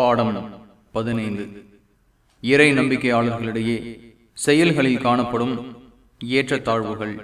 பாடம் பதினைந்து. இறை நம்பிக்கையாளர்களிடையே செயல்களில் காணப்படும் ஏற்றத்தாழ்வுகள்.